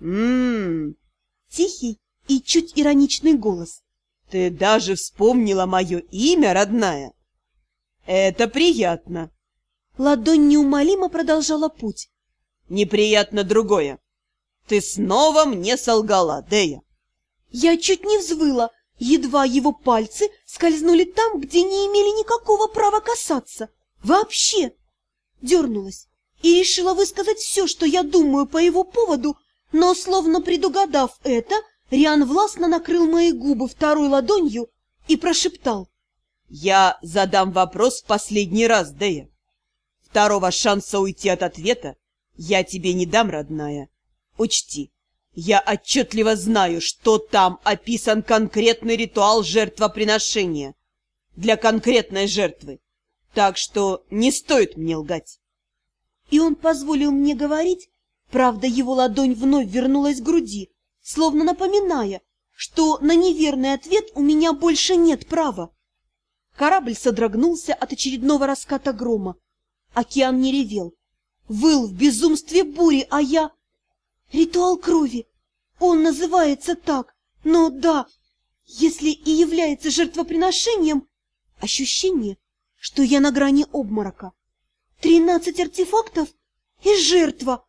Ммм, Тихий и чуть ироничный голос. ты даже вспомнила мое имя, родная. Это приятно. Ладонь неумолимо продолжала путь. Неприятно другое. Ты снова мне солгала, Дея. Я чуть не взвыла, едва его пальцы скользнули там, где не имели никакого права касаться. Вообще! Дернулась и решила высказать все, что я думаю по его поводу, но, словно предугадав это, Риан властно накрыл мои губы второй ладонью и прошептал. Я задам вопрос в последний раз, Дея. Второго шанса уйти от ответа я тебе не дам, родная. Учти, я отчетливо знаю, что там описан конкретный ритуал жертвоприношения для конкретной жертвы, так что не стоит мне лгать. И он позволил мне говорить, правда, его ладонь вновь вернулась к груди, словно напоминая, что на неверный ответ у меня больше нет права. Корабль содрогнулся от очередного раската грома. Океан не ревел, выл в безумстве бури, а я... Ритуал крови. Он называется так, но да, если и является жертвоприношением, ощущение, что я на грани обморока. Тринадцать артефактов и жертва,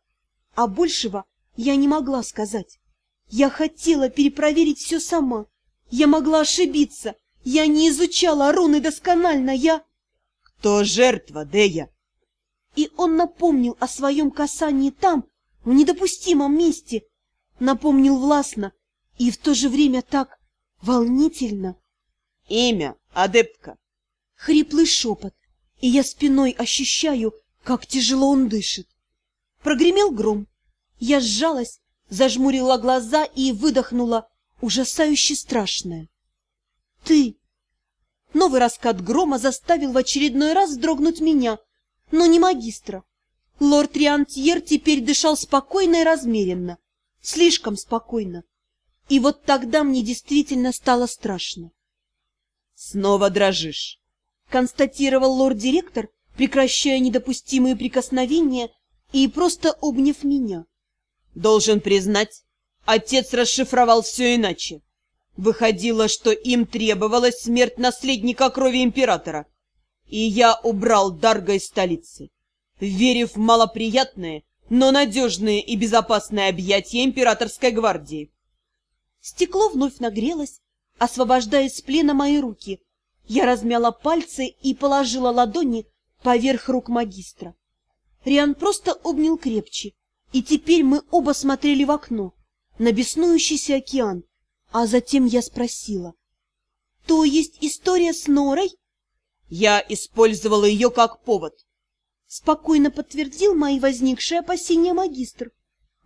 а большего я не могла сказать. Я хотела перепроверить все сама. Я могла ошибиться. Я не изучала руны досконально. Я... Кто жертва, Дея? И он напомнил о своем касании там, в недопустимом месте. Напомнил властно и в то же время так волнительно. Имя, адептка. Хриплый шепот, и я спиной ощущаю, как тяжело он дышит. Прогремел гром. Я сжалась, зажмурила глаза и выдохнула ужасающе страшное. «Ты!» Новый раскат грома заставил в очередной раз вздрогнуть меня, но не магистра. Лорд Риантьер теперь дышал спокойно и размеренно, слишком спокойно. И вот тогда мне действительно стало страшно. Снова дрожишь. Констатировал лорд-директор, прекращая недопустимые прикосновения и просто обняв меня. Должен признать, отец расшифровал все иначе. Выходило, что им требовалась смерть наследника крови императора. И я убрал Дарга из столицы, верив в малоприятные, но надежные и безопасные объятия императорской гвардии. Стекло вновь нагрелось, освобождая из плена мои руки. Я размяла пальцы и положила ладони поверх рук магистра. Риан просто обнял крепче, и теперь мы оба смотрели в окно, на беснующийся океан, а затем я спросила. — То есть история с Норой? Я использовала ее как повод. Спокойно подтвердил мои возникшие опасения магистр.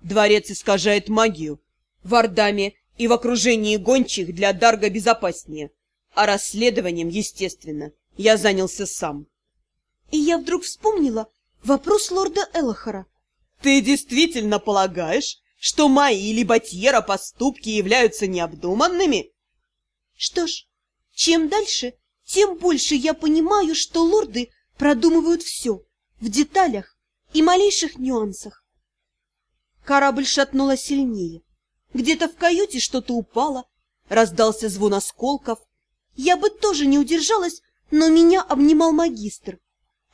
Дворец искажает магию. В Ардаме и в окружении гончих для Дарга безопаснее. А расследованием, естественно, я занялся сам. И я вдруг вспомнила вопрос лорда Элохора. Ты действительно полагаешь, что мои или Батьера поступки являются необдуманными? Что ж, чем дальше, тем больше я понимаю, что лорды продумывают все, в деталях и малейших нюансах. Корабль шатнуло сильнее. Где-то в каюте что-то упало, раздался звон осколков. Я бы тоже не удержалась, но меня обнимал магистр,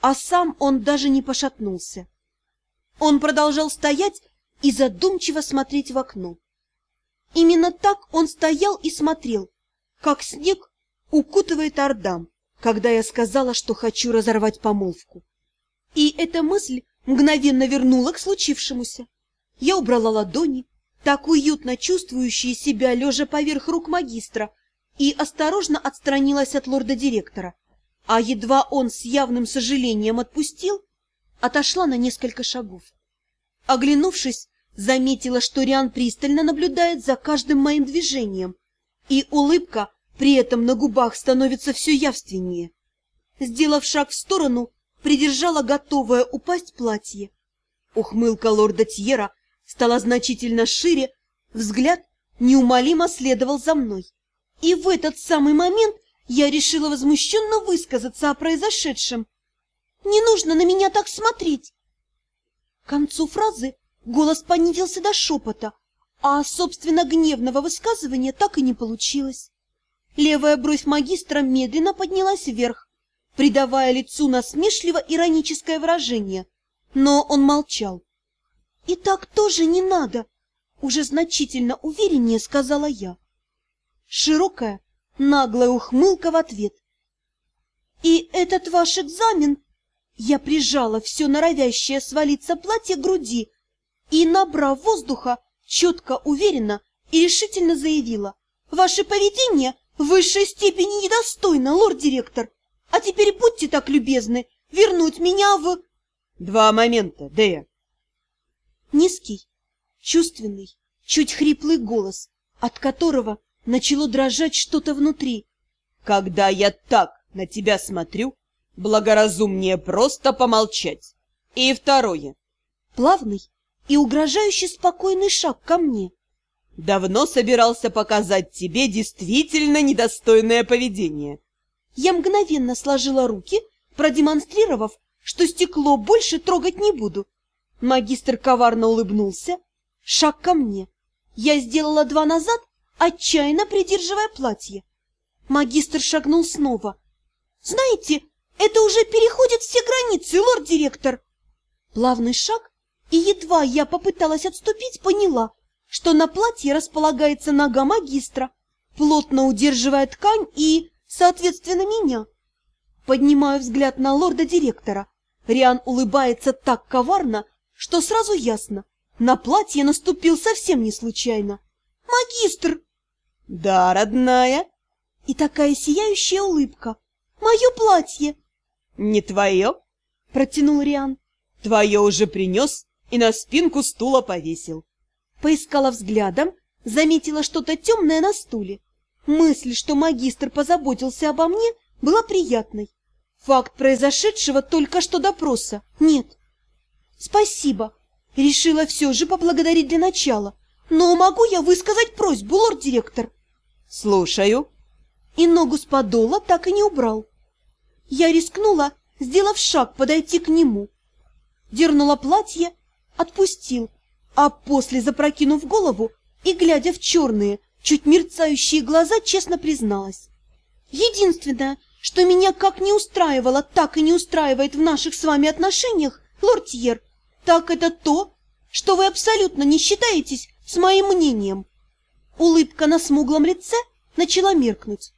а сам он даже не пошатнулся. Он продолжал стоять и задумчиво смотреть в окно. Именно так он стоял и смотрел, как снег укутывает Ордам, когда я сказала, что хочу разорвать помолвку. И эта мысль мгновенно вернула к случившемуся. Я убрала ладони, так уютно чувствующие себя, лежа поверх рук магистра, и осторожно отстранилась от лорда-директора. А едва он с явным сожалением отпустил, отошла на несколько шагов. Оглянувшись, заметила, что Риан пристально наблюдает за каждым моим движением, и улыбка при этом на губах становится все явственнее. Сделав шаг в сторону, придержала готовое упасть платье. Ухмылка лорда Тьера стала значительно шире, взгляд неумолимо следовал за мной. И в этот самый момент я решила возмущенно высказаться о произошедшем. «Не нужно на меня так смотреть!» К концу фразы голос понизился до шепота, А, собственно, гневного высказывания так и не получилось. Левая бровь магистра медленно поднялась вверх, придавая лицу насмешливо-ироническое выражение, но он молчал. «И так тоже не надо!» — уже значительно увереннее сказала я. Широкая, наглая ухмылка в ответ. «И этот ваш экзамен...» Я прижала все норовящее свалиться платье к груди и, набрав воздуха, четко, уверенно и решительно заявила. «Ваше поведение в высшей степени недостойно, лорд-директор. А теперь будьте так любезны вернуть меня в...» «Два момента, Дея». Низкий, чувственный, чуть хриплый голос, от которого начало дрожать что-то внутри. «Когда я так на тебя смотрю, благоразумнее просто помолчать. И второе». Плавный и угрожающе спокойный шаг ко мне. Давно собирался показать тебе действительно недостойное поведение. Я мгновенно сложила руки, продемонстрировав, что стекло больше трогать не буду. Магистр коварно улыбнулся. Шаг ко мне. Я сделала два назад, отчаянно придерживая платье. Магистр шагнул снова. «Знаете, это уже переходит все границы, лорд-директор!» Плавный шаг, и едва я попыталась отступить, поняла, что на платье располагается нога магистра, плотно удерживая ткань и, соответственно, меня. Поднимаю взгляд на лорда-директора. Риан улыбается так коварно, что сразу ясно. На платье наступил совсем не случайно. «Магистр!» «Да, родная!» И такая сияющая улыбка. «Мое платье!» «Не твое?» — протянул Риан. «Твое уже принес и на спинку стула повесил. Поискала взглядом, заметила что-то темное на стуле. Мысль, что магистр позаботился обо мне, была приятной. Факт произошедшего только что допроса нет. Спасибо. Решила все же поблагодарить для начала. Но могу я высказать просьбу, лорд-директор? Слушаю. И ногу с подола так и не убрал. Я рискнула, сделав шаг, подойти к нему. Дернула платье, отпустил, а после, запрокинув голову и глядя в черные, чуть мерцающие глаза, честно призналась. Единственное, что меня как не устраивало, так и не устраивает в наших с вами отношениях, лорд Тьер, так это то, что вы абсолютно не считаетесь с моим мнением. Улыбка на смуглом лице начала меркнуть.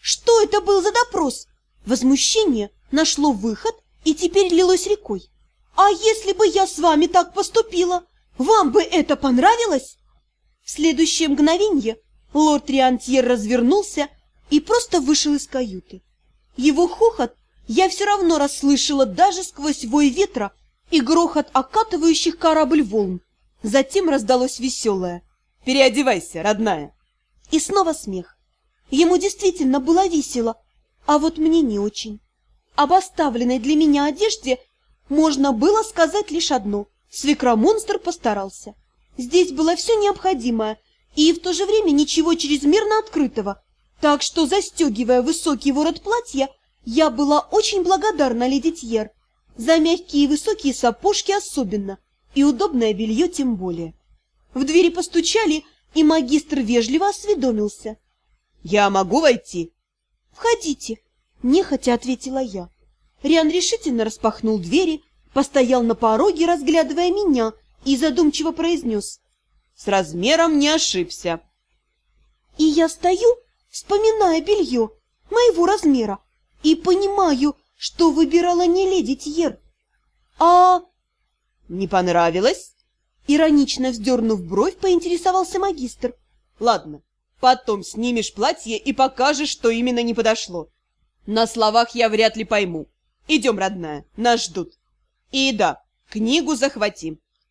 Что это был за допрос? Возмущение нашло выход и теперь лилось рекой. А если бы я с вами так поступила? Вам бы это понравилось?» В следующее мгновенье лорд Риантьер развернулся и просто вышел из каюты. Его хохот я все равно расслышала даже сквозь вой ветра и грохот окатывающих корабль волн. Затем раздалось веселое «Переодевайся, родная!» И снова смех. Ему действительно было весело, а вот мне не очень. Об оставленной для меня одежде можно было сказать лишь одно – Свекромонстр постарался. Здесь было все необходимое и в то же время ничего чрезмерно открытого, так что, застегивая высокий ворот платья, я была очень благодарна леди Тьер, за мягкие и высокие сапожки особенно, и удобное белье тем более. В двери постучали, и магистр вежливо осведомился. «Я могу войти?» «Входите», — нехотя ответила я. Риан решительно распахнул двери, постоял на пороге, разглядывая меня, и задумчиво произнес. «С размером не ошибся». И я стою, вспоминая белье моего размера, и понимаю, что выбирала не леди Тьер, а... «Не понравилось?» Иронично вздернув бровь, поинтересовался магистр. «Ладно, потом снимешь платье и покажешь, что именно не подошло. На словах я вряд ли пойму. Идем, родная, нас ждут». И да, книгу захватим.